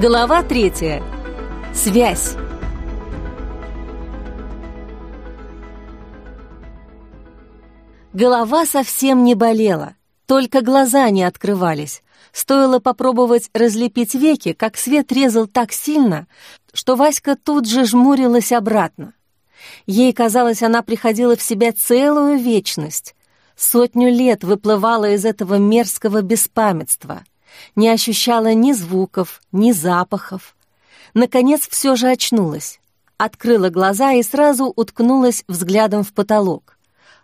Глава третья. Связь. Голова совсем не болела, только глаза не открывались. Стоило попробовать разлепить веки, как свет резал так сильно, что Васька тут же жмурилась обратно. Ей казалось, она приходила в себя целую вечность. Сотню лет выплывала из этого мерзкого беспамятства — не ощущала ни звуков, ни запахов. Наконец все же очнулась. Открыла глаза и сразу уткнулась взглядом в потолок.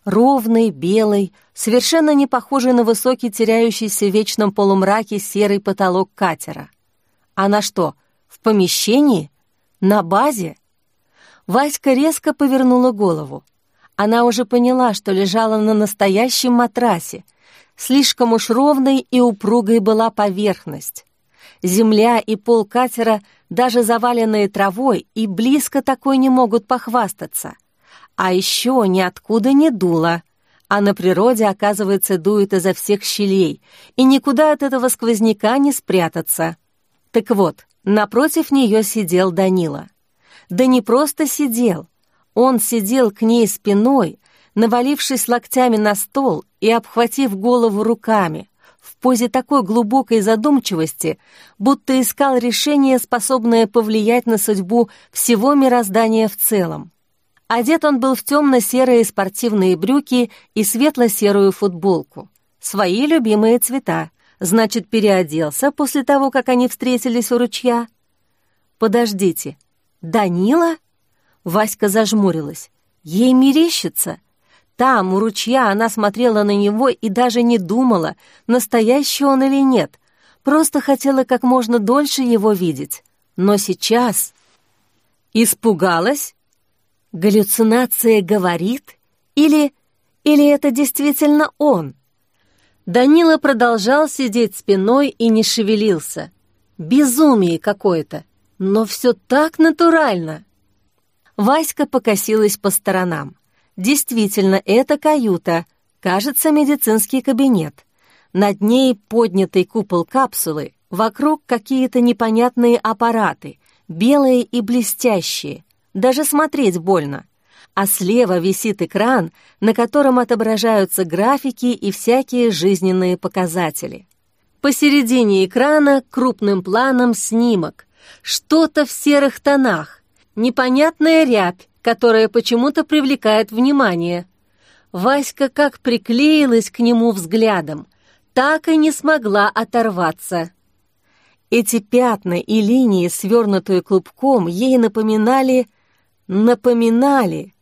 Ровный, белый, совершенно не похожий на высокий, теряющийся в вечном полумраке серый потолок катера. Она что, в помещении? На базе? Васька резко повернула голову. Она уже поняла, что лежала на настоящем матрасе — Слишком уж ровной и упругой была поверхность. Земля и пол катера, даже заваленные травой, и близко такой не могут похвастаться. А еще ниоткуда не дуло. А на природе, оказывается, дует изо всех щелей, и никуда от этого сквозняка не спрятаться. Так вот, напротив нее сидел Данила. Да не просто сидел. Он сидел к ней спиной, навалившись локтями на стол и обхватив голову руками, в позе такой глубокой задумчивости, будто искал решение, способное повлиять на судьбу всего мироздания в целом. Одет он был в темно-серые спортивные брюки и светло-серую футболку. Свои любимые цвета. Значит, переоделся после того, как они встретились у ручья? Подождите, Данила? Васька зажмурилась. Ей мерещится. Там, у ручья, она смотрела на него и даже не думала, настоящий он или нет. Просто хотела как можно дольше его видеть. Но сейчас... Испугалась? Галлюцинация говорит? Или... Или это действительно он? Данила продолжал сидеть спиной и не шевелился. Безумие какое-то, но все так натурально. Васька покосилась по сторонам. Действительно, это каюта, кажется, медицинский кабинет. Над ней поднятый купол капсулы, вокруг какие-то непонятные аппараты, белые и блестящие, даже смотреть больно. А слева висит экран, на котором отображаются графики и всякие жизненные показатели. Посередине экрана крупным планом снимок, что-то в серых тонах, непонятная рябь, которая почему-то привлекает внимание. Васька как приклеилась к нему взглядом, так и не смогла оторваться. Эти пятна и линии, свернутые клубком, ей напоминали... напоминали.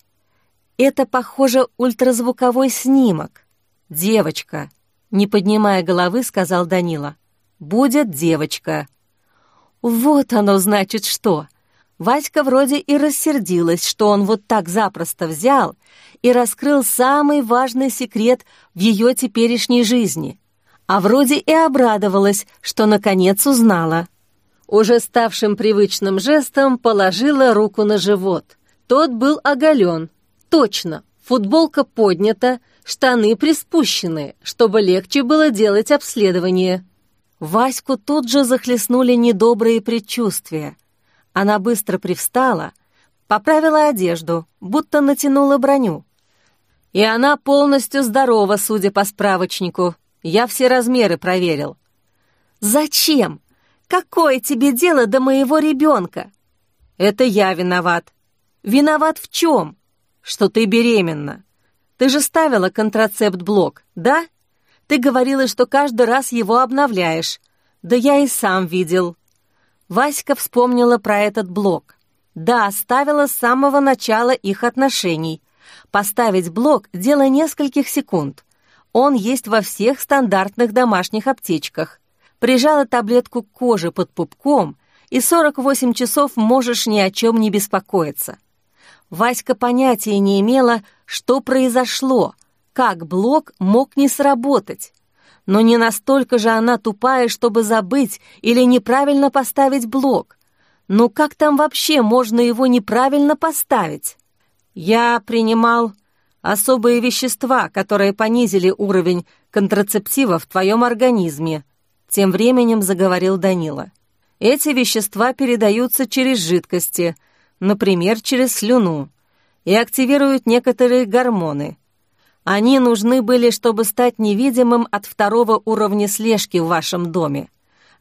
Это, похоже, ультразвуковой снимок. «Девочка», — не поднимая головы, сказал Данила. «Будет девочка». «Вот оно, значит, что!» Васька вроде и рассердилась, что он вот так запросто взял и раскрыл самый важный секрет в ее теперешней жизни. А вроде и обрадовалась, что наконец узнала. Уже ставшим привычным жестом положила руку на живот. Тот был оголен. Точно, футболка поднята, штаны приспущены, чтобы легче было делать обследование. Ваську тут же захлестнули недобрые предчувствия — она быстро привстала, поправила одежду, будто натянула броню. И она полностью здорова, судя по справочнику. Я все размеры проверил. «Зачем? Какое тебе дело до моего ребенка?» «Это я виноват». «Виноват в чем?» «Что ты беременна. Ты же ставила контрацепт-блок, да? Ты говорила, что каждый раз его обновляешь. Да я и сам видел. Васька вспомнила про этот блок. Да, ставила с самого начала их отношений. Поставить блок — дело нескольких секунд. Он есть во всех стандартных домашних аптечках. Прижала таблетку к коже под пупком, и 48 часов можешь ни о чем не беспокоиться. Васька понятия не имела, что произошло, как блок мог не сработать но не настолько же она тупая, чтобы забыть или неправильно поставить блок. Ну как там вообще можно его неправильно поставить? Я принимал особые вещества, которые понизили уровень контрацептива в твоем организме, тем временем заговорил Данила. Эти вещества передаются через жидкости, например, через слюну, и активируют некоторые гормоны. Они нужны были, чтобы стать невидимым от второго уровня слежки в вашем доме.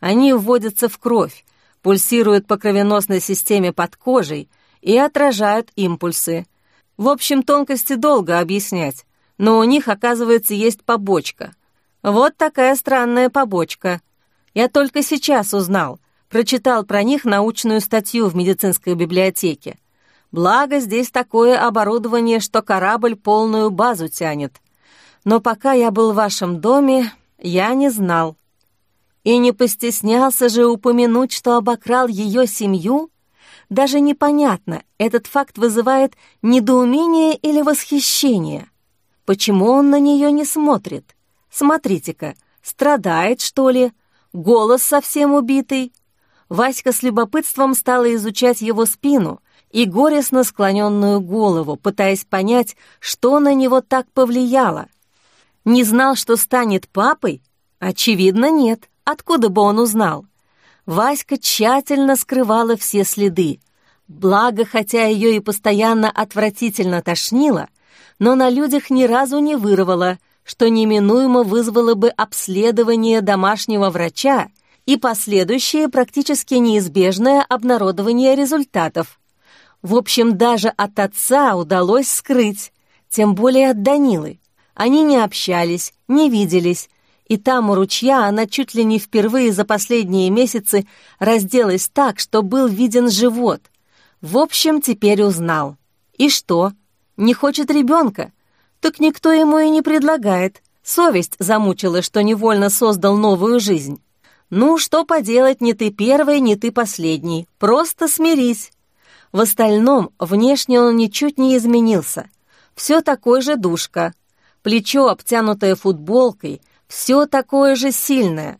Они вводятся в кровь, пульсируют по кровеносной системе под кожей и отражают импульсы. В общем, тонкости долго объяснять, но у них, оказывается, есть побочка. Вот такая странная побочка. Я только сейчас узнал, прочитал про них научную статью в медицинской библиотеке. Благо, здесь такое оборудование, что корабль полную базу тянет. Но пока я был в вашем доме, я не знал. И не постеснялся же упомянуть, что обокрал ее семью? Даже непонятно, этот факт вызывает недоумение или восхищение. Почему он на нее не смотрит? Смотрите-ка, страдает, что ли? Голос совсем убитый? Васька с любопытством стала изучать его спину и горестно склоненную голову, пытаясь понять, что на него так повлияло. Не знал, что станет папой? Очевидно, нет. Откуда бы он узнал? Васька тщательно скрывала все следы. Благо, хотя ее и постоянно отвратительно тошнило, но на людях ни разу не вырвала, что неминуемо вызвало бы обследование домашнего врача и последующее практически неизбежное обнародование результатов. В общем, даже от отца удалось скрыть, тем более от Данилы. Они не общались, не виделись, и там у ручья она чуть ли не впервые за последние месяцы разделась так, что был виден живот. В общем, теперь узнал. И что? Не хочет ребенка? Так никто ему и не предлагает. Совесть замучила, что невольно создал новую жизнь. Ну, что поделать, не ты первый, не ты последний. Просто смирись. В остальном, внешне он ничуть не изменился. Все такой же душка. Плечо, обтянутое футболкой — все такое же сильное.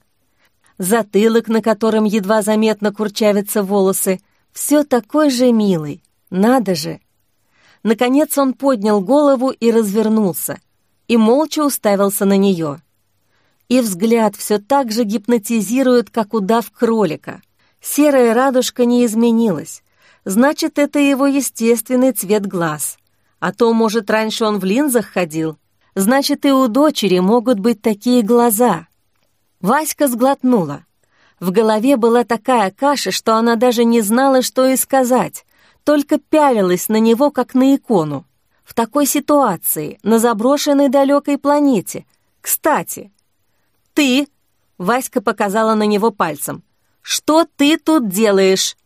Затылок, на котором едва заметно курчавятся волосы, все такой же милый. Надо же! Наконец он поднял голову и развернулся, и молча уставился на нее. И взгляд все так же гипнотизирует, как удав кролика. Серая радужка не изменилась. Значит, это его естественный цвет глаз. А то, может, раньше он в линзах ходил, Значит, и у дочери могут быть такие глаза. Васька сглотнула. В голове была такая каша, что она даже не знала, что и сказать, только пялилась на него, как на икону. В такой ситуации, на заброшенной далекой планете. Кстати, ты, Васька показала на него пальцем, что ты тут делаешь?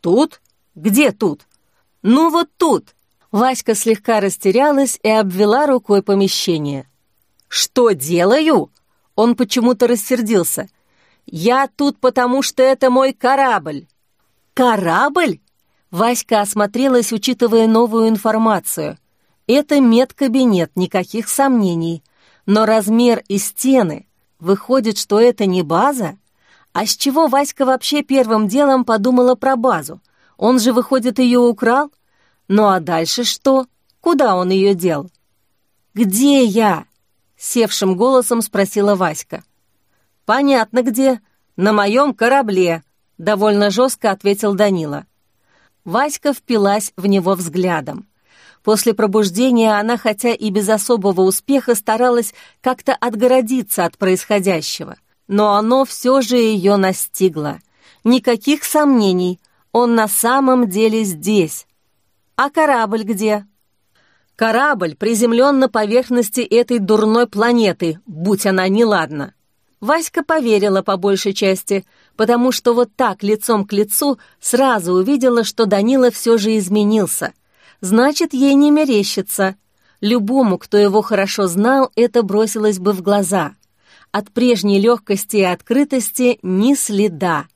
Тут? Где тут? Ну вот тут, Васька слегка растерялась и обвела рукой помещение. «Что делаю?» Он почему-то рассердился. «Я тут, потому что это мой корабль». «Корабль?» Васька осмотрелась, учитывая новую информацию. «Это медкабинет, никаких сомнений. Но размер и стены. Выходит, что это не база? А с чего Васька вообще первым делом подумала про базу? Он же, выходит, ее украл?» Ну а дальше что? Куда он ее дел? «Где я?» — севшим голосом спросила Васька. «Понятно где. На моем корабле», — довольно жестко ответил Данила. Васька впилась в него взглядом. После пробуждения она, хотя и без особого успеха, старалась как-то отгородиться от происходящего. Но оно все же ее настигло. Никаких сомнений, он на самом деле здесь, «А корабль где?» «Корабль приземлен на поверхности этой дурной планеты, будь она неладна». Васька поверила по большей части, потому что вот так, лицом к лицу, сразу увидела, что Данила все же изменился. Значит, ей не мерещится. Любому, кто его хорошо знал, это бросилось бы в глаза. От прежней легкости и открытости ни следа.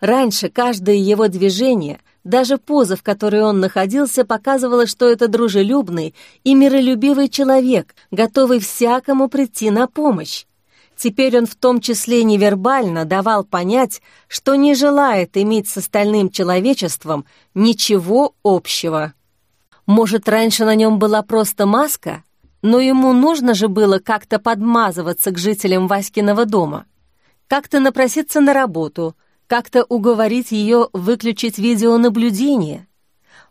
Раньше каждое его движение — даже поза, в которой он находился, показывала, что это дружелюбный и миролюбивый человек, готовый всякому прийти на помощь. Теперь он в том числе невербально давал понять, что не желает иметь с остальным человечеством ничего общего. Может, раньше на нем была просто маска, но ему нужно же было как-то подмазываться к жителям Васькиного дома, как-то напроситься на работу — как-то уговорить ее выключить видеонаблюдение.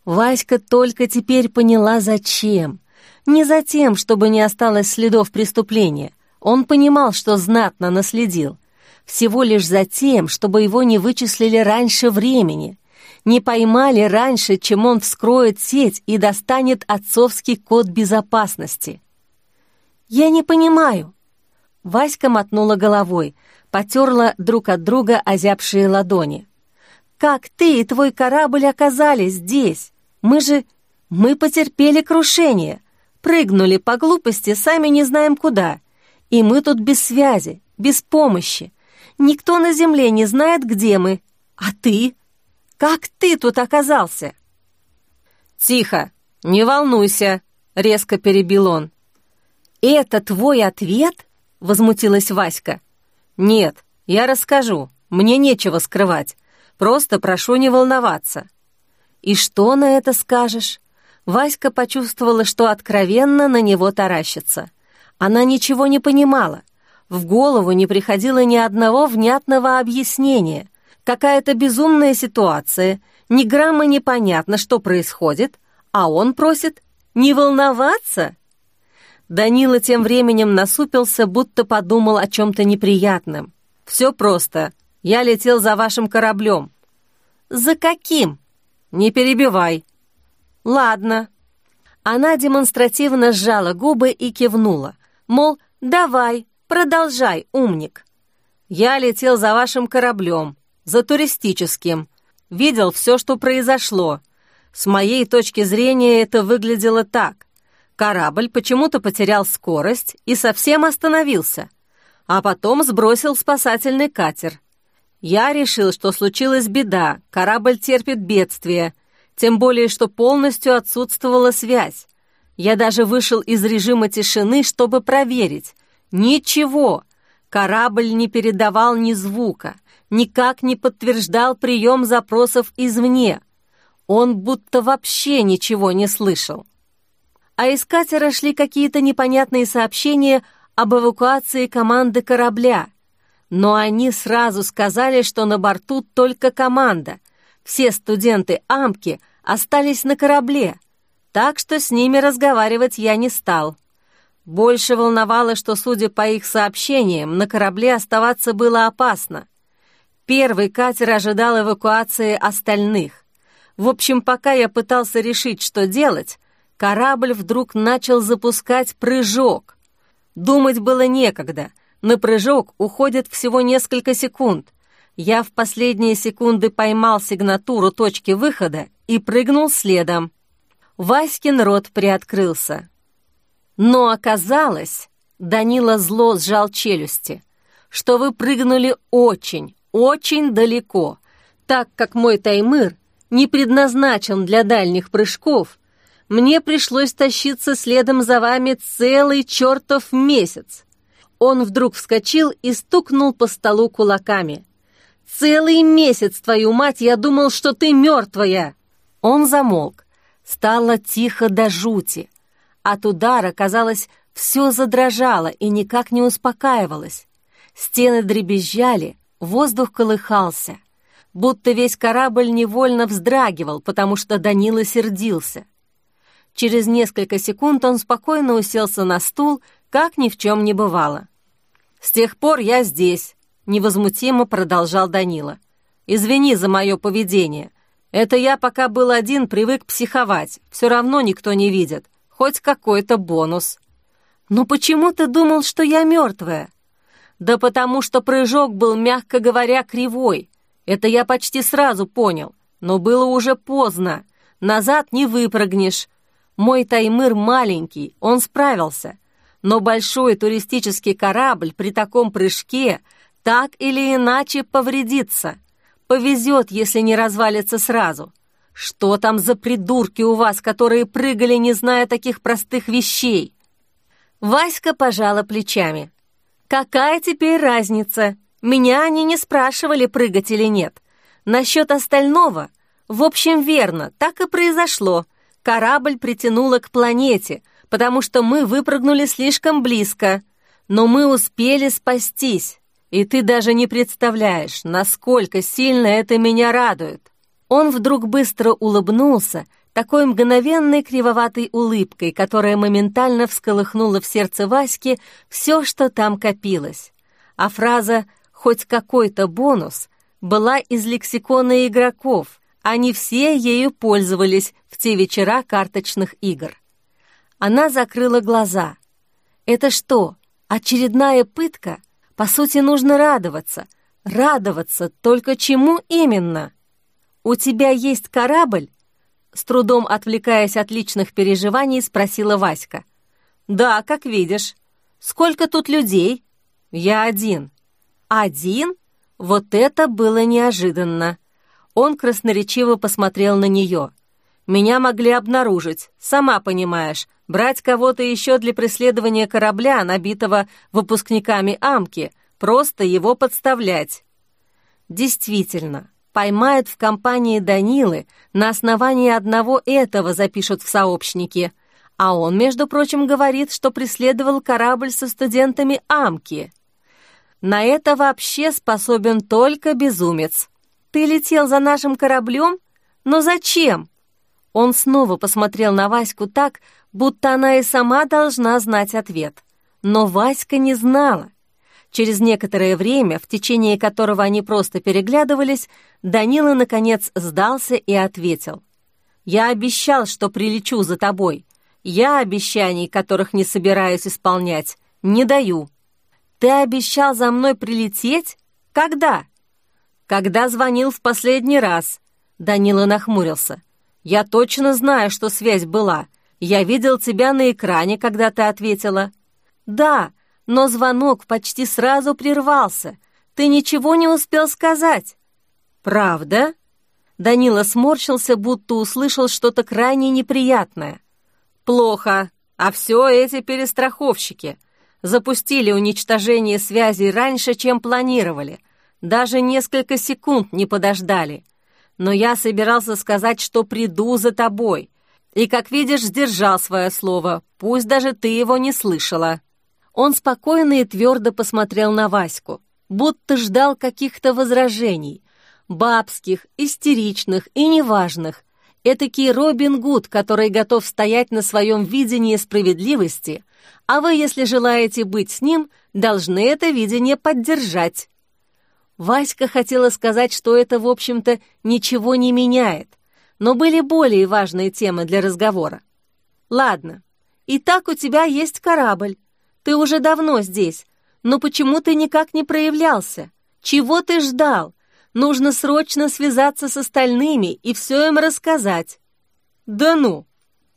Васька только теперь поняла, зачем. Не за тем, чтобы не осталось следов преступления. Он понимал, что знатно наследил. Всего лишь за тем, чтобы его не вычислили раньше времени, не поймали раньше, чем он вскроет сеть и достанет отцовский код безопасности. «Я не понимаю». Васька мотнула головой, потерла друг от друга озябшие ладони. «Как ты и твой корабль оказались здесь? Мы же... Мы потерпели крушение, прыгнули по глупости, сами не знаем куда. И мы тут без связи, без помощи. Никто на Земле не знает, где мы. А ты? Как ты тут оказался?» «Тихо, не волнуйся», — резко перебил он. «Это твой ответ?» — возмутилась Васька. «Нет, я расскажу. Мне нечего скрывать. Просто прошу не волноваться». «И что на это скажешь?» Васька почувствовала, что откровенно на него таращится. Она ничего не понимала. В голову не приходило ни одного внятного объяснения. Какая-то безумная ситуация, ни грамма непонятно, что происходит, а он просит не волноваться. Данила тем временем насупился, будто подумал о чем-то неприятном. «Все просто. Я летел за вашим кораблем». «За каким?» «Не перебивай». «Ладно». Она демонстративно сжала губы и кивнула, мол, «давай, продолжай, умник». «Я летел за вашим кораблем, за туристическим. Видел все, что произошло. С моей точки зрения это выглядело так. Корабль почему-то потерял скорость и совсем остановился, а потом сбросил спасательный катер. Я решил, что случилась беда, корабль терпит бедствие, тем более, что полностью отсутствовала связь. Я даже вышел из режима тишины, чтобы проверить. Ничего, корабль не передавал ни звука, никак не подтверждал прием запросов извне. Он будто вообще ничего не слышал а из катера шли какие-то непонятные сообщения об эвакуации команды корабля. Но они сразу сказали, что на борту только команда. Все студенты Амки остались на корабле, так что с ними разговаривать я не стал. Больше волновало, что, судя по их сообщениям, на корабле оставаться было опасно. Первый катер ожидал эвакуации остальных. В общем, пока я пытался решить, что делать, корабль вдруг начал запускать прыжок. Думать было некогда. На прыжок уходит всего несколько секунд. Я в последние секунды поймал сигнатуру точки выхода и прыгнул следом. Васькин рот приоткрылся. Но оказалось, Данила зло сжал челюсти, что вы прыгнули очень, очень далеко, так как мой таймыр не предназначен для дальних прыжков мне пришлось тащиться следом за вами целый чертов месяц. Он вдруг вскочил и стукнул по столу кулаками. «Целый месяц, твою мать, я думал, что ты мертвая!» Он замолк. Стало тихо до жути. От удара, казалось, все задрожало и никак не успокаивалось. Стены дребезжали, воздух колыхался. Будто весь корабль невольно вздрагивал, потому что Данила сердился. Через несколько секунд он спокойно уселся на стул, как ни в чем не бывало. «С тех пор я здесь», — невозмутимо продолжал Данила. «Извини за мое поведение. Это я пока был один, привык психовать. Все равно никто не видит. Хоть какой-то бонус». «Но почему ты думал, что я мертвая?» «Да потому что прыжок был, мягко говоря, кривой. Это я почти сразу понял. Но было уже поздно. Назад не выпрыгнешь. Мой таймыр маленький, он справился. Но большой туристический корабль при таком прыжке так или иначе повредится. Повезет, если не развалится сразу. Что там за придурки у вас, которые прыгали, не зная таких простых вещей? Васька пожала плечами. Какая теперь разница? Меня они не спрашивали, прыгать или нет. Насчет остального, в общем, верно, так и произошло — Корабль притянуло к планете, потому что мы выпрыгнули слишком близко. Но мы успели спастись. И ты даже не представляешь, насколько сильно это меня радует. Он вдруг быстро улыбнулся, такой мгновенной кривоватой улыбкой, которая моментально всколыхнула в сердце Васьки все, что там копилось. А фраза «хоть какой-то бонус» была из лексикона игроков, они все ею пользовались в те вечера карточных игр. Она закрыла глаза. «Это что, очередная пытка? По сути, нужно радоваться. Радоваться, только чему именно? У тебя есть корабль?» С трудом отвлекаясь от личных переживаний, спросила Васька. «Да, как видишь. Сколько тут людей?» «Я один». «Один? Вот это было неожиданно!» Он красноречиво посмотрел на нее. «Меня могли обнаружить, сама понимаешь, брать кого-то еще для преследования корабля, набитого выпускниками Амки, просто его подставлять». Действительно, поймают в компании Данилы, на основании одного этого запишут в сообщники. А он, между прочим, говорит, что преследовал корабль со студентами Амки. На это вообще способен только безумец. Ты летел за нашим кораблем? Но зачем? Он снова посмотрел на Ваську так, будто она и сама должна знать ответ. Но Васька не знала. Через некоторое время, в течение которого они просто переглядывались, Данила, наконец, сдался и ответил. «Я обещал, что прилечу за тобой. Я обещаний, которых не собираюсь исполнять, не даю». «Ты обещал за мной прилететь? Когда?» «Когда звонил в последний раз», — Данила нахмурился. «Я точно знаю, что связь была. Я видел тебя на экране, когда ты ответила». «Да, но звонок почти сразу прервался. Ты ничего не успел сказать». «Правда?» Данила сморщился, будто услышал что-то крайне неприятное. «Плохо. А все эти перестраховщики. Запустили уничтожение связи раньше, чем планировали. Даже несколько секунд не подождали. Но я собирался сказать, что приду за тобой. И, как видишь, сдержал свое слово, пусть даже ты его не слышала». Он спокойно и твердо посмотрел на Ваську, будто ждал каких-то возражений, бабских, истеричных и неважных. Этакий Робин Гуд, который готов стоять на своем видении справедливости, а вы, если желаете быть с ним, должны это видение поддержать. Васька хотела сказать, что это, в общем-то, ничего не меняет, но были более важные темы для разговора. «Ладно, и так у тебя есть корабль. Ты уже давно здесь, но почему ты никак не проявлялся? Чего ты ждал? Нужно срочно связаться с остальными и все им рассказать». «Да ну!»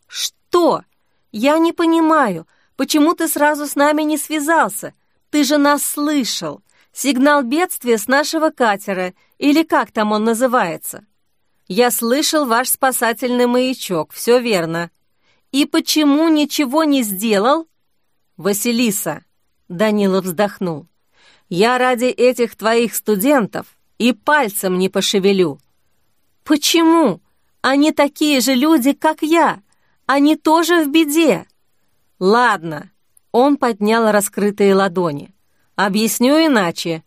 «Что? Я не понимаю, почему ты сразу с нами не связался? Ты же нас слышал. Сигнал бедствия с нашего катера, или как там он называется. Я слышал ваш спасательный маячок, все верно. И почему ничего не сделал? Василиса, Данила вздохнул. Я ради этих твоих студентов и пальцем не пошевелю. Почему? Они такие же люди, как я. Они тоже в беде. Ладно. Он поднял раскрытые ладони. Объясню иначе.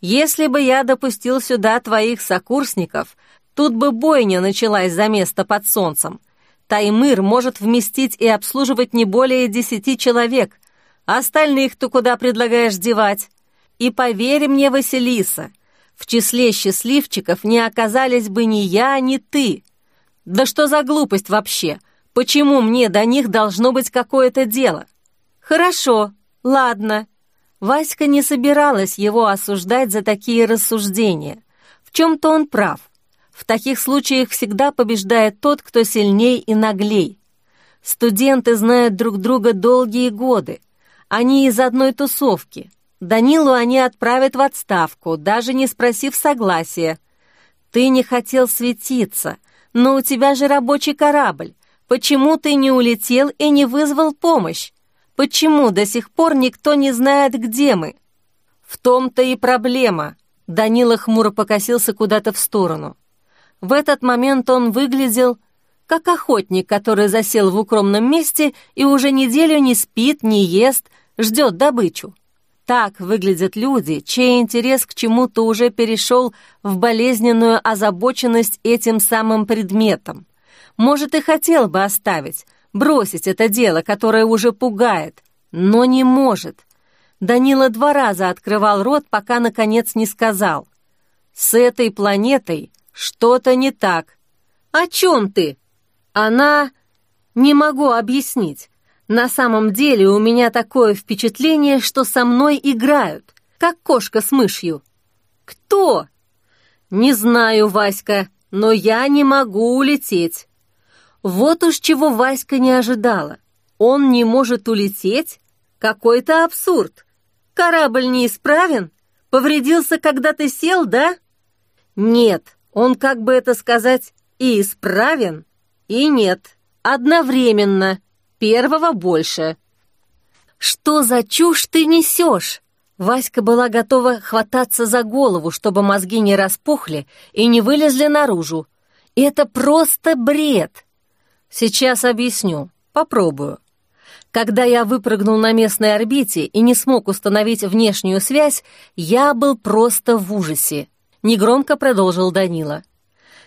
Если бы я допустил сюда твоих сокурсников, тут бы бойня началась за место под солнцем. Таймыр может вместить и обслуживать не более десяти человек. Остальных ты куда предлагаешь девать? И поверь мне, Василиса, в числе счастливчиков не оказались бы ни я, ни ты. Да что за глупость вообще? Почему мне до них должно быть какое-то дело? Хорошо, ладно, Васька не собиралась его осуждать за такие рассуждения. В чем-то он прав. В таких случаях всегда побеждает тот, кто сильней и наглей. Студенты знают друг друга долгие годы. Они из одной тусовки. Данилу они отправят в отставку, даже не спросив согласия. Ты не хотел светиться, но у тебя же рабочий корабль. Почему ты не улетел и не вызвал помощь? Почему до сих пор никто не знает, где мы? В том-то и проблема. Данила хмуро покосился куда-то в сторону. В этот момент он выглядел как охотник, который засел в укромном месте и уже неделю не спит, не ест, ждет добычу. так выглядят люди, чей интерес к чему-то уже перешел в болезненную озабоченность этим самым предметом. Может, и хотел бы оставить, бросить это дело, которое уже пугает, но не может. Данила два раза открывал рот, пока, наконец, не сказал. «С этой планетой что-то не так». «О чем ты?» «Она...» «Не могу объяснить. На самом деле у меня такое впечатление, что со мной играют, как кошка с мышью». «Кто?» «Не знаю, Васька, но я не могу улететь». Вот уж чего Васька не ожидала. Он не может улететь? Какой-то абсурд. Корабль неисправен? Повредился, когда ты сел, да? Нет, он, как бы это сказать, и исправен, и нет. Одновременно. Первого больше. Что за чушь ты несешь? Васька была готова хвататься за голову, чтобы мозги не распухли и не вылезли наружу. Это просто бред. Сейчас объясню. Попробую. Когда я выпрыгнул на местной орбите и не смог установить внешнюю связь, я был просто в ужасе. Негромко продолжил Данила.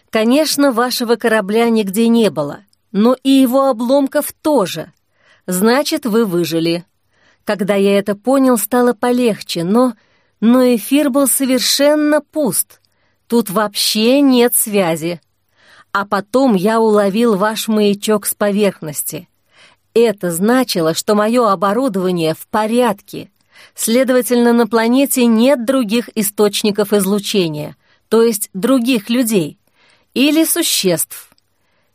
Конечно, вашего корабля нигде не было, но и его обломков тоже. Значит, вы выжили. Когда я это понял, стало полегче, но... Но эфир был совершенно пуст. Тут вообще нет связи. А потом я уловил ваш маячок с поверхности. Это значило, что мое оборудование в порядке. Следовательно, на планете нет других источников излучения, то есть других людей или существ.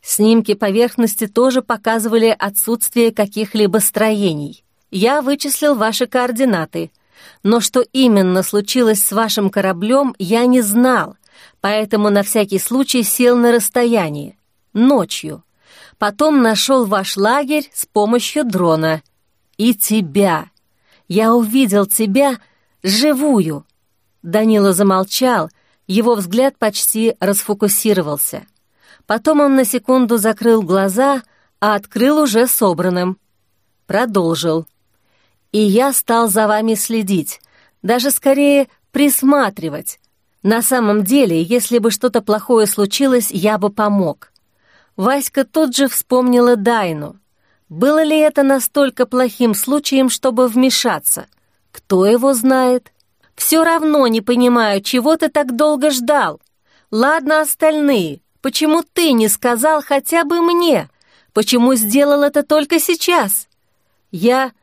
Снимки поверхности тоже показывали отсутствие каких-либо строений. Я вычислил ваши координаты, но что именно случилось с вашим кораблем, я не знал, поэтому на всякий случай сел на расстоянии, ночью. Потом нашел ваш лагерь с помощью дрона. И тебя. Я увидел тебя живую. Данила замолчал, его взгляд почти расфокусировался. Потом он на секунду закрыл глаза, а открыл уже собранным. Продолжил. «И я стал за вами следить, даже скорее присматривать. На самом деле, если бы что-то плохое случилось, я бы помог. Васька тут же вспомнила Дайну. Было ли это настолько плохим случаем, чтобы вмешаться? Кто его знает? Все равно не понимаю, чего ты так долго ждал. Ладно остальные, почему ты не сказал хотя бы мне? Почему сделал это только сейчас? Я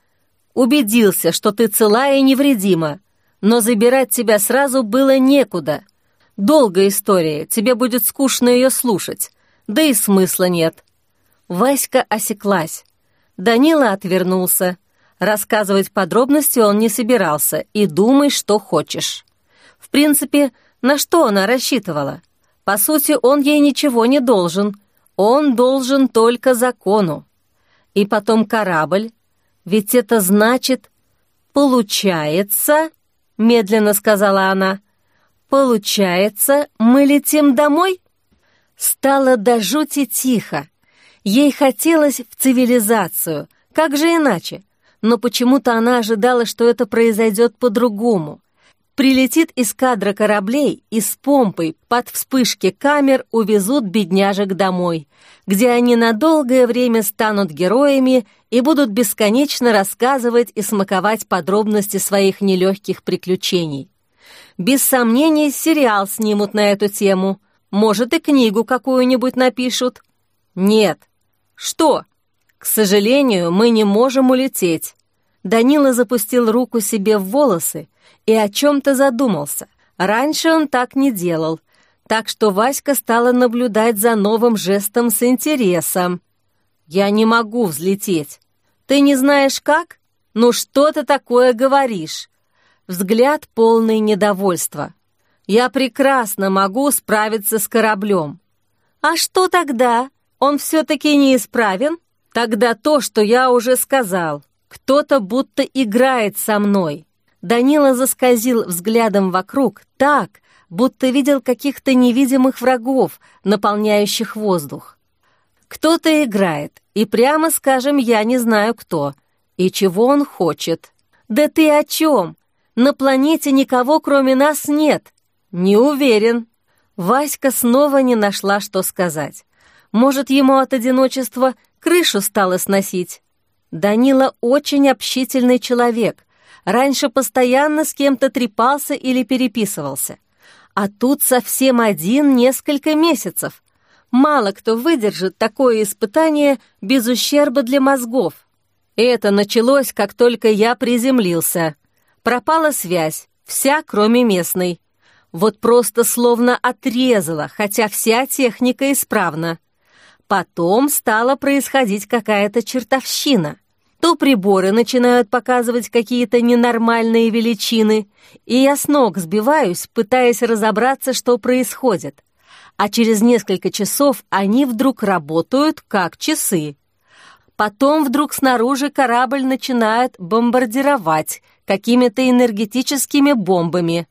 убедился, что ты цела и невредима, но забирать тебя сразу было некуда. Долгая история, тебе будет скучно ее слушать да и смысла нет. Васька осеклась. Данила отвернулся. Рассказывать подробности он не собирался, и думай, что хочешь. В принципе, на что она рассчитывала? По сути, он ей ничего не должен. Он должен только закону. И потом корабль. Ведь это значит... «Получается...» — медленно сказала она. «Получается, мы летим домой?» Стало до жути тихо. Ей хотелось в цивилизацию, как же иначе? Но почему-то она ожидала, что это произойдет по-другому. Прилетит эскадра кораблей и с помпой под вспышки камер увезут бедняжек домой, где они на долгое время станут героями и будут бесконечно рассказывать и смаковать подробности своих нелегких приключений. Без сомнений, сериал снимут на эту тему, может, и книгу какую-нибудь напишут. Нет. Что? К сожалению, мы не можем улететь. Данила запустил руку себе в волосы и о чем-то задумался. Раньше он так не делал, так что Васька стала наблюдать за новым жестом с интересом. «Я не могу взлететь. Ты не знаешь как? Ну что ты такое говоришь?» Взгляд полный недовольства. Я прекрасно могу справиться с кораблем. А что тогда? Он все-таки неисправен? Тогда то, что я уже сказал. Кто-то будто играет со мной. Данила заскользил взглядом вокруг так, будто видел каких-то невидимых врагов, наполняющих воздух. Кто-то играет, и прямо скажем, я не знаю кто. И чего он хочет. Да ты о чем? На планете никого, кроме нас, нет. Не уверен. Васька снова не нашла, что сказать. Может, ему от одиночества крышу стало сносить. Данила очень общительный человек. Раньше постоянно с кем-то трепался или переписывался. А тут совсем один несколько месяцев. Мало кто выдержит такое испытание без ущерба для мозгов. Это началось, как только я приземлился. Пропала связь, вся, кроме местной. Вот просто словно отрезала, хотя вся техника исправна. Потом стала происходить какая-то чертовщина. То приборы начинают показывать какие-то ненормальные величины, и я с ног сбиваюсь, пытаясь разобраться, что происходит. А через несколько часов они вдруг работают как часы. Потом вдруг снаружи корабль начинает бомбардировать какими-то энергетическими бомбами.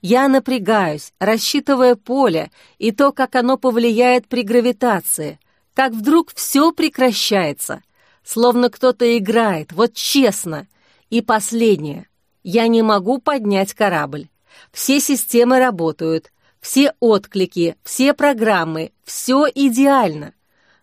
Я напрягаюсь, рассчитывая поле и то, как оно повлияет при гравитации как вдруг все прекращается, словно кто-то играет, вот честно. И последнее. Я не могу поднять корабль. Все системы работают, все отклики, все программы, все идеально.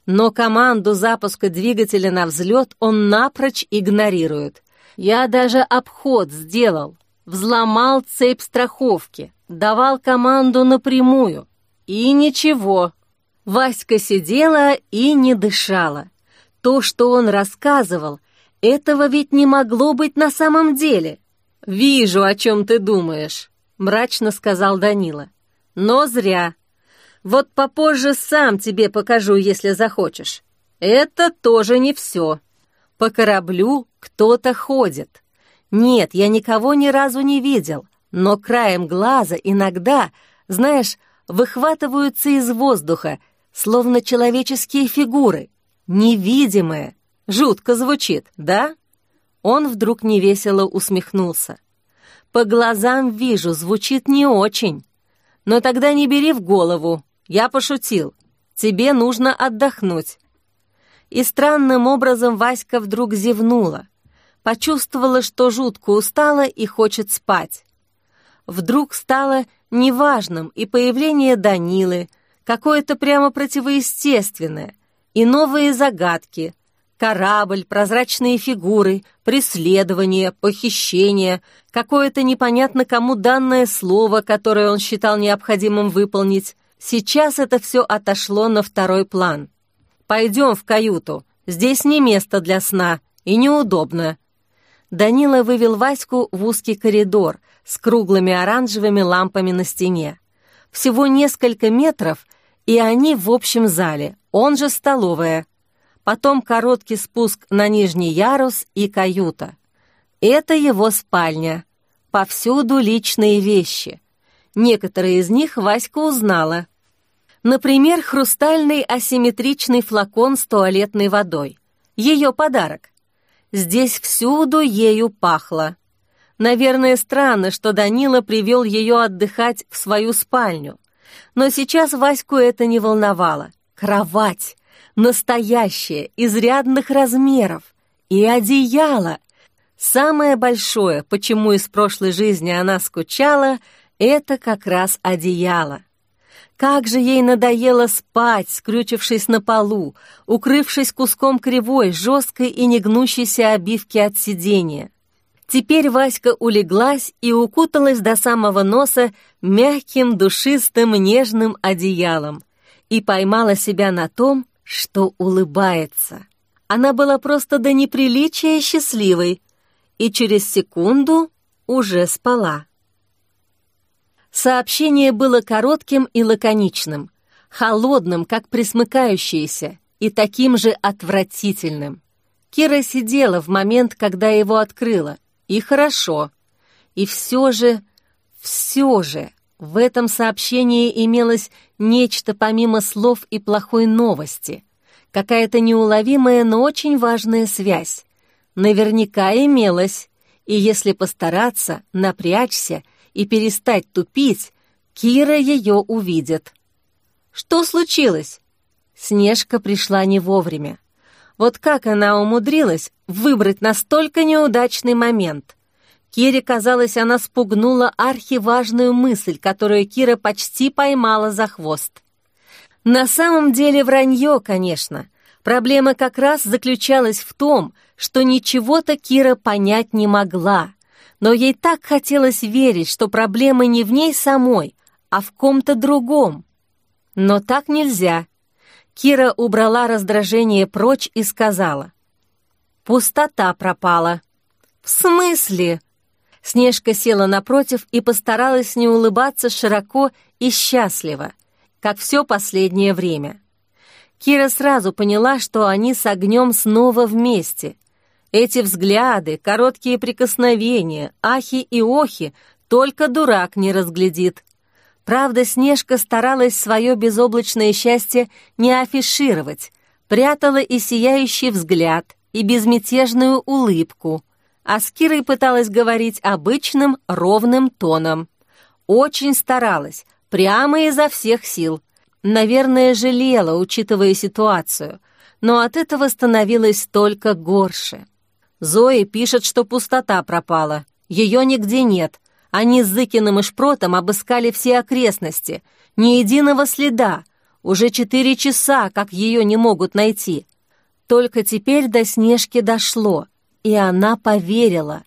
Но команду запуска двигателя на взлет он напрочь игнорирует. Я даже обход сделал, взломал цепь страховки, давал команду напрямую. И ничего, Васька сидела и не дышала. То, что он рассказывал, этого ведь не могло быть на самом деле. «Вижу, о чем ты думаешь», — мрачно сказал Данила. «Но зря. Вот попозже сам тебе покажу, если захочешь. Это тоже не все. По кораблю кто-то ходит. Нет, я никого ни разу не видел, но краем глаза иногда, знаешь, выхватываются из воздуха словно человеческие фигуры, невидимые. Жутко звучит, да? Он вдруг невесело усмехнулся. По глазам вижу, звучит не очень. Но тогда не бери в голову, я пошутил. Тебе нужно отдохнуть. И странным образом Васька вдруг зевнула. Почувствовала, что жутко устала и хочет спать. Вдруг стало неважным и появление Данилы, какое-то прямо противоестественное, и новые загадки, корабль, прозрачные фигуры, преследование, похищение, какое-то непонятно кому данное слово, которое он считал необходимым выполнить. Сейчас это все отошло на второй план. «Пойдем в каюту, здесь не место для сна и неудобно». Данила вывел Ваську в узкий коридор с круглыми оранжевыми лампами на стене. Всего несколько метров, и они в общем зале, он же столовая. Потом короткий спуск на нижний ярус и каюта. Это его спальня. Повсюду личные вещи. Некоторые из них Васька узнала. Например, хрустальный асимметричный флакон с туалетной водой. Ее подарок. Здесь всюду ею пахло. Наверное, странно, что Данила привел ее отдыхать в свою спальню. Но сейчас Ваську это не волновало. Кровать, настоящая, изрядных размеров, и одеяло. Самое большое, почему из прошлой жизни она скучала, это как раз одеяло. Как же ей надоело спать, скрючившись на полу, укрывшись куском кривой, жесткой и негнущейся обивки от сидения. Теперь Васька улеглась и укуталась до самого носа мягким, душистым, нежным одеялом и поймала себя на том, что улыбается. Она была просто до неприличия счастливой и через секунду уже спала. Сообщение было коротким и лаконичным, холодным, как присмыкающееся, и таким же отвратительным. Кира сидела в момент, когда его открыла, и хорошо. И все же, все же, в этом сообщении имелось нечто помимо слов и плохой новости. Какая-то неуловимая, но очень важная связь. Наверняка имелась. И если постараться, напрячься и перестать тупить, Кира ее увидит. Что случилось? Снежка пришла не вовремя. Вот как она умудрилась выбрать настолько неудачный момент? Кире казалось, она спугнула архиважную мысль, которую Кира почти поймала за хвост. На самом деле вранье, конечно. Проблема как раз заключалась в том, что ничего-то Кира понять не могла. Но ей так хотелось верить, что проблема не в ней самой, а в ком-то другом. Но так нельзя. Кира убрала раздражение прочь и сказала. «Пустота пропала». «В смысле?» Снежка села напротив и постаралась не улыбаться широко и счастливо, как все последнее время. Кира сразу поняла, что они с огнем снова вместе. Эти взгляды, короткие прикосновения, ахи и охи только дурак не разглядит. Правда, Снежка старалась свое безоблачное счастье не афишировать, прятала и сияющий взгляд, и безмятежную улыбку — а с Кирой пыталась говорить обычным ровным тоном. Очень старалась, прямо изо всех сил. Наверное, жалела, учитывая ситуацию, но от этого становилось только горше. Зои пишет, что пустота пропала, ее нигде нет. Они с Зыкиным и Шпротом обыскали все окрестности, ни единого следа. Уже четыре часа, как ее не могут найти. Только теперь до Снежки дошло. И она поверила.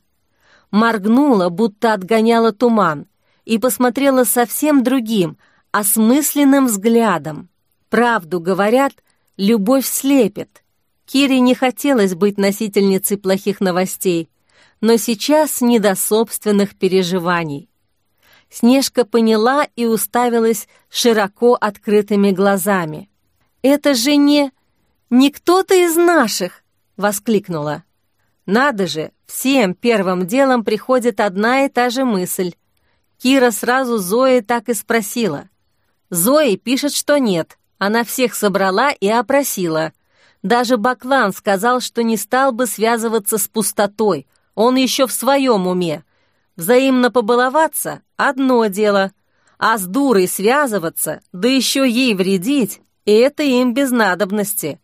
Моргнула, будто отгоняла туман, и посмотрела совсем другим, осмысленным взглядом. Правду говорят, любовь слепит. Кире не хотелось быть носительницей плохих новостей, но сейчас не до собственных переживаний. Снежка поняла и уставилась широко открытыми глазами. «Это же не... не кто-то из наших!» — воскликнула. Надо же, всем первым делом приходит одна и та же мысль. Кира сразу Зои так и спросила. Зои пишет, что нет. Она всех собрала и опросила. Даже Баклан сказал, что не стал бы связываться с пустотой. Он еще в своем уме. Взаимно побаловаться — одно дело. А с дурой связываться, да еще ей вредить — это им без надобности.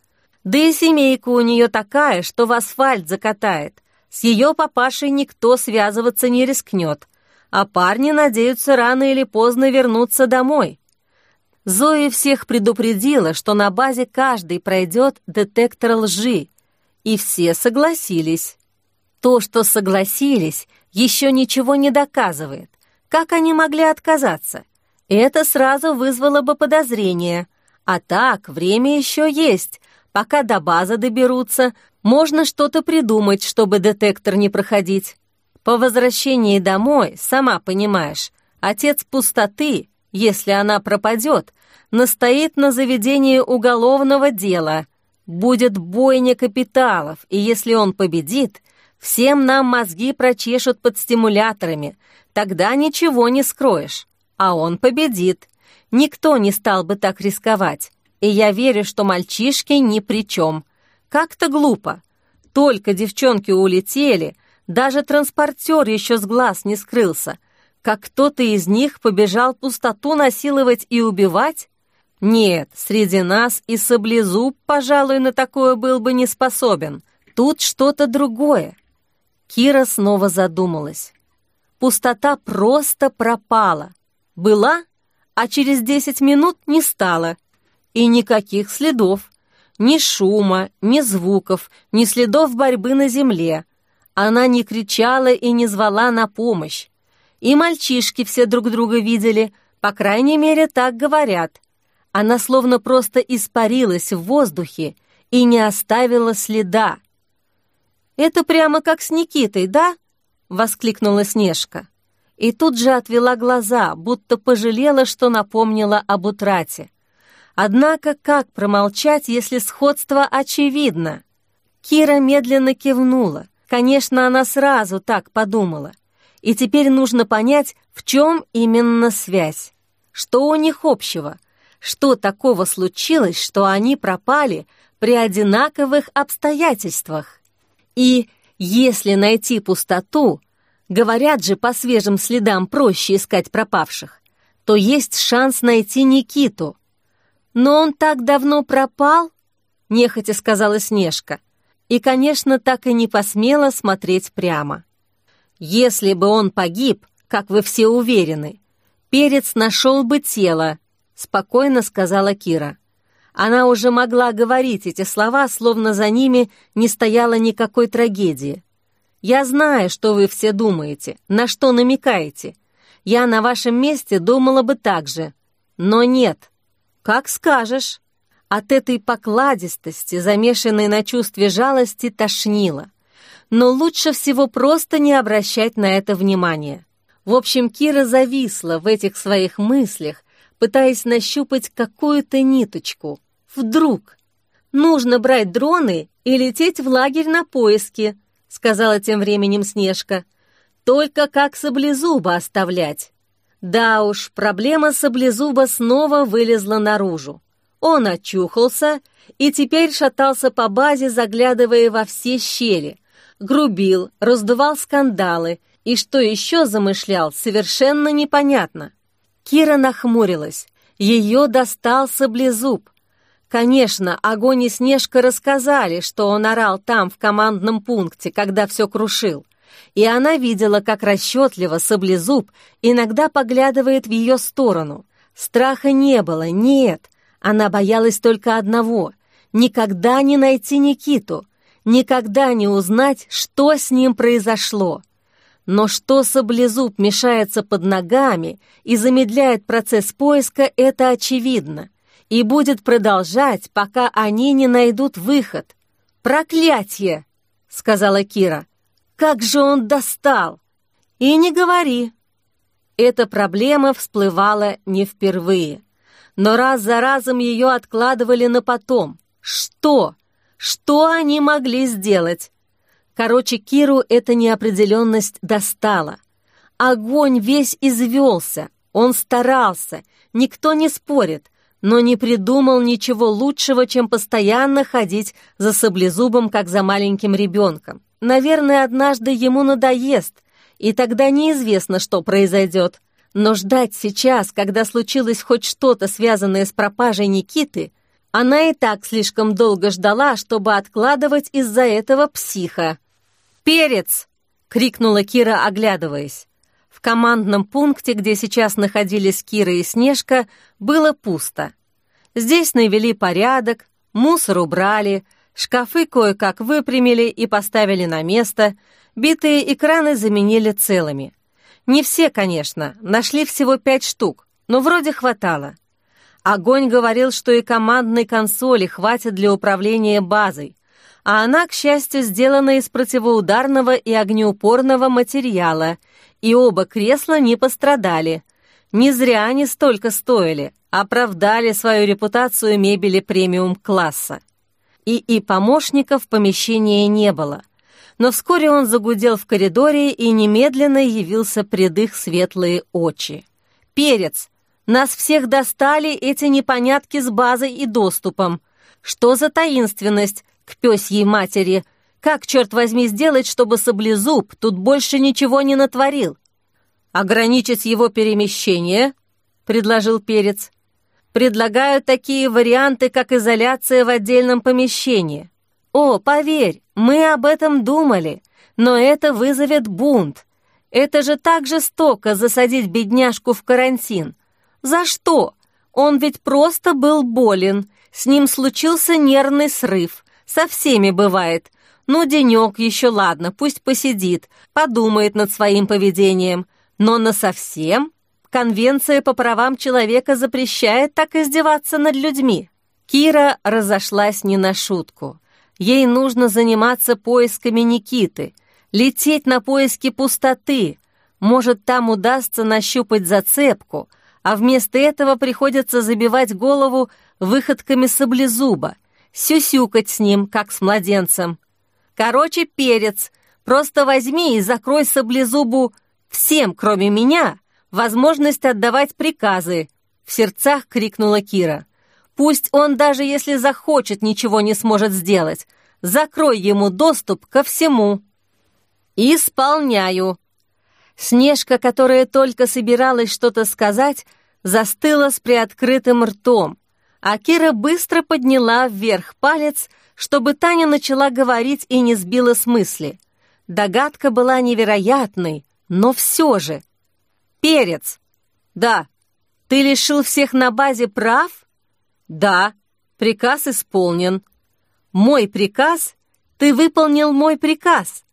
Да и семейка у нее такая, что в асфальт закатает. С ее папашей никто связываться не рискнет, а парни надеются рано или поздно вернуться домой. Зоя всех предупредила, что на базе каждый пройдет детектор лжи, и все согласились. То, что согласились, еще ничего не доказывает. Как они могли отказаться? Это сразу вызвало бы подозрение. А так, время еще есть, Пока до базы доберутся, можно что-то придумать, чтобы детектор не проходить. По возвращении домой, сама понимаешь, отец пустоты, если она пропадет, настоит на заведении уголовного дела. Будет бойня капиталов, и если он победит, всем нам мозги прочешут под стимуляторами, тогда ничего не скроешь. А он победит. Никто не стал бы так рисковать. И я верю, что мальчишки ни при чем. Как-то глупо. Только девчонки улетели, даже транспортер еще с глаз не скрылся. Как кто-то из них побежал пустоту насиловать и убивать? Нет, среди нас и саблезуб, пожалуй, на такое был бы не способен. Тут что-то другое. Кира снова задумалась. Пустота просто пропала. Была, а через десять минут не стала. И никаких следов. Ни шума, ни звуков, ни следов борьбы на земле. Она не кричала и не звала на помощь. И мальчишки все друг друга видели, по крайней мере, так говорят. Она словно просто испарилась в воздухе и не оставила следа. «Это прямо как с Никитой, да?» — воскликнула Снежка. И тут же отвела глаза, будто пожалела, что напомнила об утрате. Однако как промолчать, если сходство очевидно? Кира медленно кивнула. Конечно, она сразу так подумала. И теперь нужно понять, в чем именно связь. Что у них общего? Что такого случилось, что они пропали при одинаковых обстоятельствах? И если найти пустоту, говорят же, по свежим следам проще искать пропавших, то есть шанс найти Никиту. «Но он так давно пропал?» — нехотя сказала Снежка. И, конечно, так и не посмела смотреть прямо. Если бы он погиб, как вы все уверены, перец нашел бы тело, спокойно сказала Кира. Она уже могла говорить эти слова, словно за ними не стояло никакой трагедии. «Я знаю, что вы все думаете, на что намекаете. Я на вашем месте думала бы так же. Но нет. Как скажешь». От этой покладистости, замешанной на чувстве жалости, тошнило. Но лучше всего просто не обращать на это внимания. В общем, Кира зависла в этих своих мыслях, пытаясь нащупать какую-то ниточку. Вдруг нужно брать дроны и лететь в лагерь на поиски, сказала тем временем Снежка. Только как саблезуба оставлять. Да уж, проблема саблезуба снова вылезла наружу. Он очухался и теперь шатался по базе, заглядывая во все щели. Грубил, раздувал скандалы и что еще замышлял, совершенно непонятно. Кира нахмурилась. Ее достал саблезуб. Конечно, Огонь и Снежка рассказали, что он орал там, в командном пункте, когда все крушил. И она видела, как расчетливо Саблезуб иногда поглядывает в ее сторону. Страха не было, нет. Она боялась только одного — никогда не найти Никиту, никогда не узнать, что с ним произошло. Но что саблезуб мешается под ногами и замедляет процесс поиска, это очевидно. И будет продолжать, пока они не найдут выход. «Проклятье!» — сказала Кира. «Как же он достал!» «И не говори!» Эта проблема всплывала не впервые. Но раз за разом ее откладывали на потом. Что? Что они могли сделать? Короче, Киру эта неопределенность достала. Огонь весь извелся, он старался, никто не спорит, но не придумал ничего лучшего, чем постоянно ходить за саблезубом, как за маленьким ребенком. Наверное, однажды ему надоест, и тогда неизвестно, что произойдет. Но ждать сейчас, когда случилось хоть что-то, связанное с пропажей Никиты, она и так слишком долго ждала, чтобы откладывать из-за этого психа. «Перец!» — крикнула Кира, оглядываясь. В командном пункте, где сейчас находились Кира и Снежка, было пусто. Здесь навели порядок, мусор убрали, шкафы кое-как выпрямили и поставили на место, битые экраны заменили целыми. Не все, конечно, нашли всего пять штук, но вроде хватало. Огонь говорил, что и командной консоли хватит для управления базой, а она, к счастью, сделана из противоударного и огнеупорного материала, и оба кресла не пострадали. Не зря они столько стоили, оправдали свою репутацию мебели премиум-класса. И и помощников в помещении не было. Но вскоре он загудел в коридоре и немедленно явился пред их светлые очи. «Перец! Нас всех достали эти непонятки с базой и доступом. Что за таинственность, к пёсьей матери. Как, черт возьми, сделать, чтобы Саблезуб тут больше ничего не натворил? Ограничить его перемещение, предложил Перец. Предлагаю такие варианты, как изоляция в отдельном помещении. О, поверь, мы об этом думали, но это вызовет бунт. Это же так жестоко засадить бедняжку в карантин. За что? Он ведь просто был болен, с ним случился нервный срыв. Со всеми бывает. Ну, денек еще ладно, пусть посидит, подумает над своим поведением. Но насовсем? Конвенция по правам человека запрещает так издеваться над людьми. Кира разошлась не на шутку. Ей нужно заниматься поисками Никиты, лететь на поиски пустоты. Может, там удастся нащупать зацепку, а вместо этого приходится забивать голову выходками саблезуба — сюсюкать с ним, как с младенцем. Короче, перец, просто возьми и закрой саблезубу всем, кроме меня, возможность отдавать приказы, в сердцах крикнула Кира. Пусть он даже если захочет, ничего не сможет сделать. Закрой ему доступ ко всему. Исполняю. Снежка, которая только собиралась что-то сказать, застыла с приоткрытым ртом, а Кира быстро подняла вверх палец, чтобы Таня начала говорить и не сбила с мысли. Догадка была невероятной, но все же. «Перец!» «Да». «Ты лишил всех на базе прав?» «Да». «Приказ исполнен». «Мой приказ? Ты выполнил мой приказ?»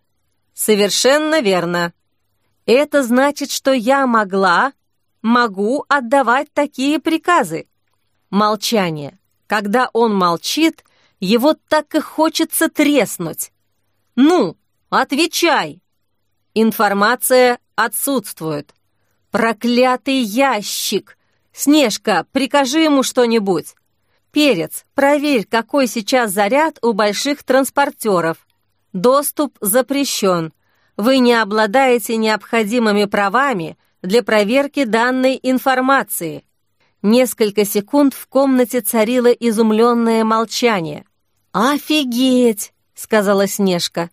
«Совершенно верно». «Это значит, что я могла, могу отдавать такие приказы». Молчание. Когда он молчит, его так и хочется треснуть. «Ну, отвечай!» Информация отсутствует. «Проклятый ящик! Снежка, прикажи ему что-нибудь!» «Перец, проверь, какой сейчас заряд у больших транспортеров. Доступ запрещен. Вы не обладаете необходимыми правами для проверки данной информации. Несколько секунд в комнате царило изумленное молчание. «Офигеть!» — сказала Снежка.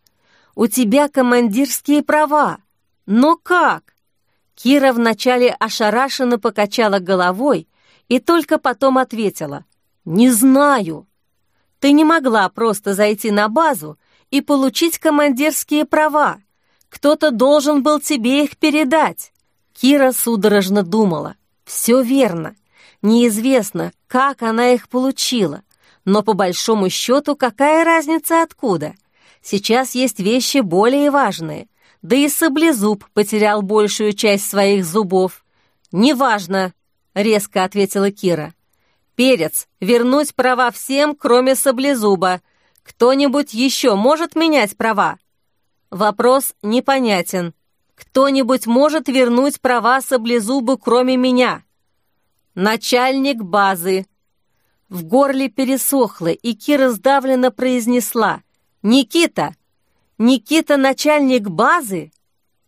«У тебя командирские права. Но как?» Кира вначале ошарашенно покачала головой и только потом ответила. «Не знаю. Ты не могла просто зайти на базу и получить командирские права. Кто-то должен был тебе их передать». Кира судорожно думала. «Все верно. Неизвестно, как она их получила, но по большому счету какая разница откуда? Сейчас есть вещи более важные, да и саблезуб потерял большую часть своих зубов. «Неважно», — резко ответила Кира. «Перец, вернуть права всем, кроме саблезуба. Кто-нибудь еще может менять права?» Вопрос непонятен. «Кто-нибудь может вернуть права саблезубу, кроме меня?» «Начальник базы!» В горле пересохло, и Кира сдавленно произнесла. «Никита! Никита начальник базы?»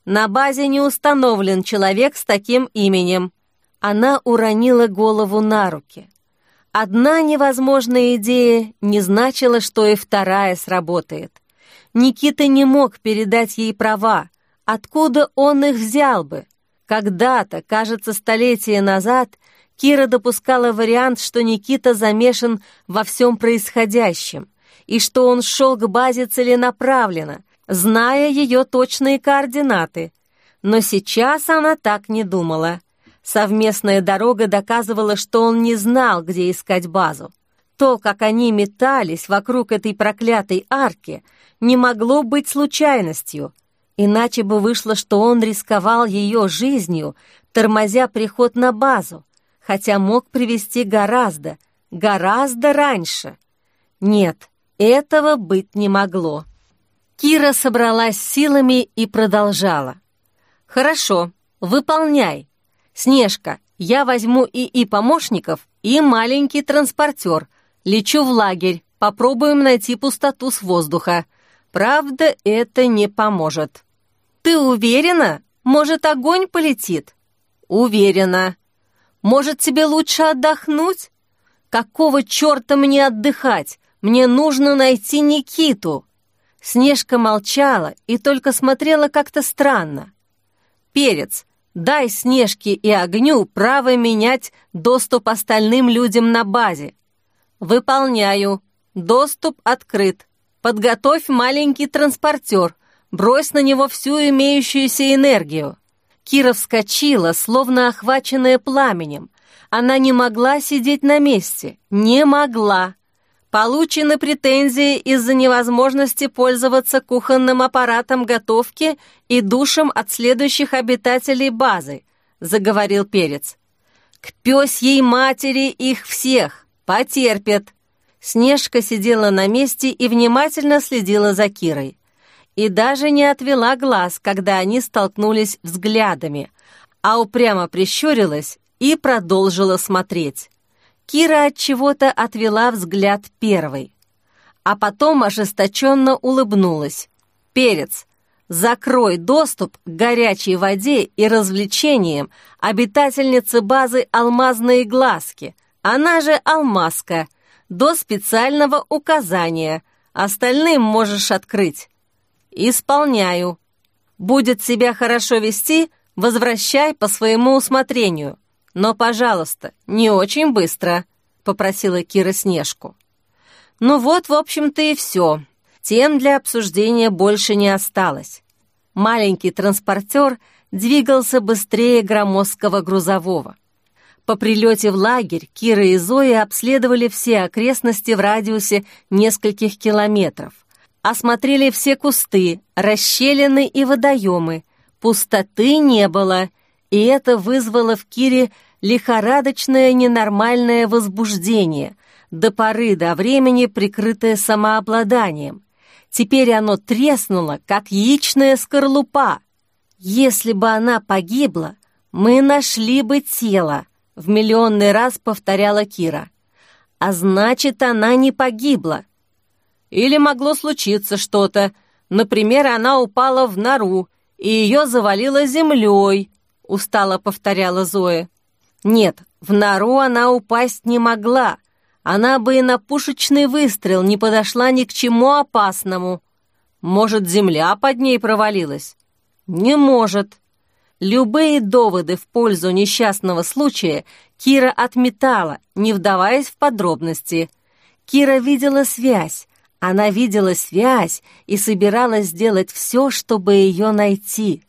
На базе не установлен человек с таким именем. Она уронила голову на руки. Одна невозможная идея не значила, что и вторая сработает. Никита не мог передать ей права. Откуда он их взял бы? Когда-то, кажется, столетия назад, Кира допускала вариант, что Никита замешан во всем происходящем и что он шел к базе целенаправленно, зная ее точные координаты. Но сейчас она так не думала. Совместная дорога доказывала, что он не знал, где искать базу. То, как они метались вокруг этой проклятой арки, не могло быть случайностью. Иначе бы вышло, что он рисковал ее жизнью, тормозя приход на базу, хотя мог привести гораздо, гораздо раньше. Нет, этого быть не могло. Кира собралась силами и продолжала. «Хорошо, выполняй. Снежка, я возьму ИИ помощников и маленький транспортер. Лечу в лагерь, попробуем найти пустоту с воздуха. Правда, это не поможет». «Ты уверена? Может, огонь полетит?» «Уверена. Может, тебе лучше отдохнуть? Какого черта мне отдыхать? Мне нужно найти Никиту!» Снежка молчала и только смотрела как-то странно. «Перец, дай Снежке и Огню право менять доступ остальным людям на базе». «Выполняю. Доступ открыт. Подготовь маленький транспортер. Брось на него всю имеющуюся энергию». Кира вскочила, словно охваченная пламенем. Она не могла сидеть на месте. Не могла. Получены претензии из-за невозможности пользоваться кухонным аппаратом готовки и душем от следующих обитателей базы, заговорил Перец. К пёсьей матери их всех. Потерпят. Снежка сидела на месте и внимательно следила за Кирой и даже не отвела глаз, когда они столкнулись взглядами, а упрямо прищурилась и продолжила смотреть. Кира от чего-то отвела взгляд первой, а потом ожесточенно улыбнулась. «Перец, закрой доступ к горячей воде и развлечениям обитательницы базы «Алмазные глазки», она же «Алмазка», до специального указания. Остальным можешь открыть. «Исполняю. Будет себя хорошо вести, возвращай по своему усмотрению. Но, пожалуйста, не очень быстро», — попросила Кира Снежку. Ну вот, в общем-то, и все. Тем для обсуждения больше не осталось. Маленький транспортер двигался быстрее громоздкого грузового. По прилете в лагерь Кира и Зоя обследовали все окрестности в радиусе нескольких километров. Осмотрели все кусты, расщелины и водоемы. Пустоты не было, и это вызвало в Кире лихорадочное ненормальное возбуждение, до поры до времени прикрытое самообладанием. Теперь оно треснуло, как яичная скорлупа. Если бы она погибла, мы нашли бы тело, в миллионный раз повторяла Кира. А значит, она не погибла. Или могло случиться что-то. Например, она упала в нору, и ее завалило землей, устало повторяла Зоя. Нет, в нору она упасть не могла. Она бы и на пушечный выстрел не подошла ни к чему опасному. Может, земля под ней провалилась? Не может. Любые доводы в пользу несчастного случая Кира отметала, не вдаваясь в подробности. Кира видела связь. Она видела связь и собиралась сделать все, чтобы ее найти.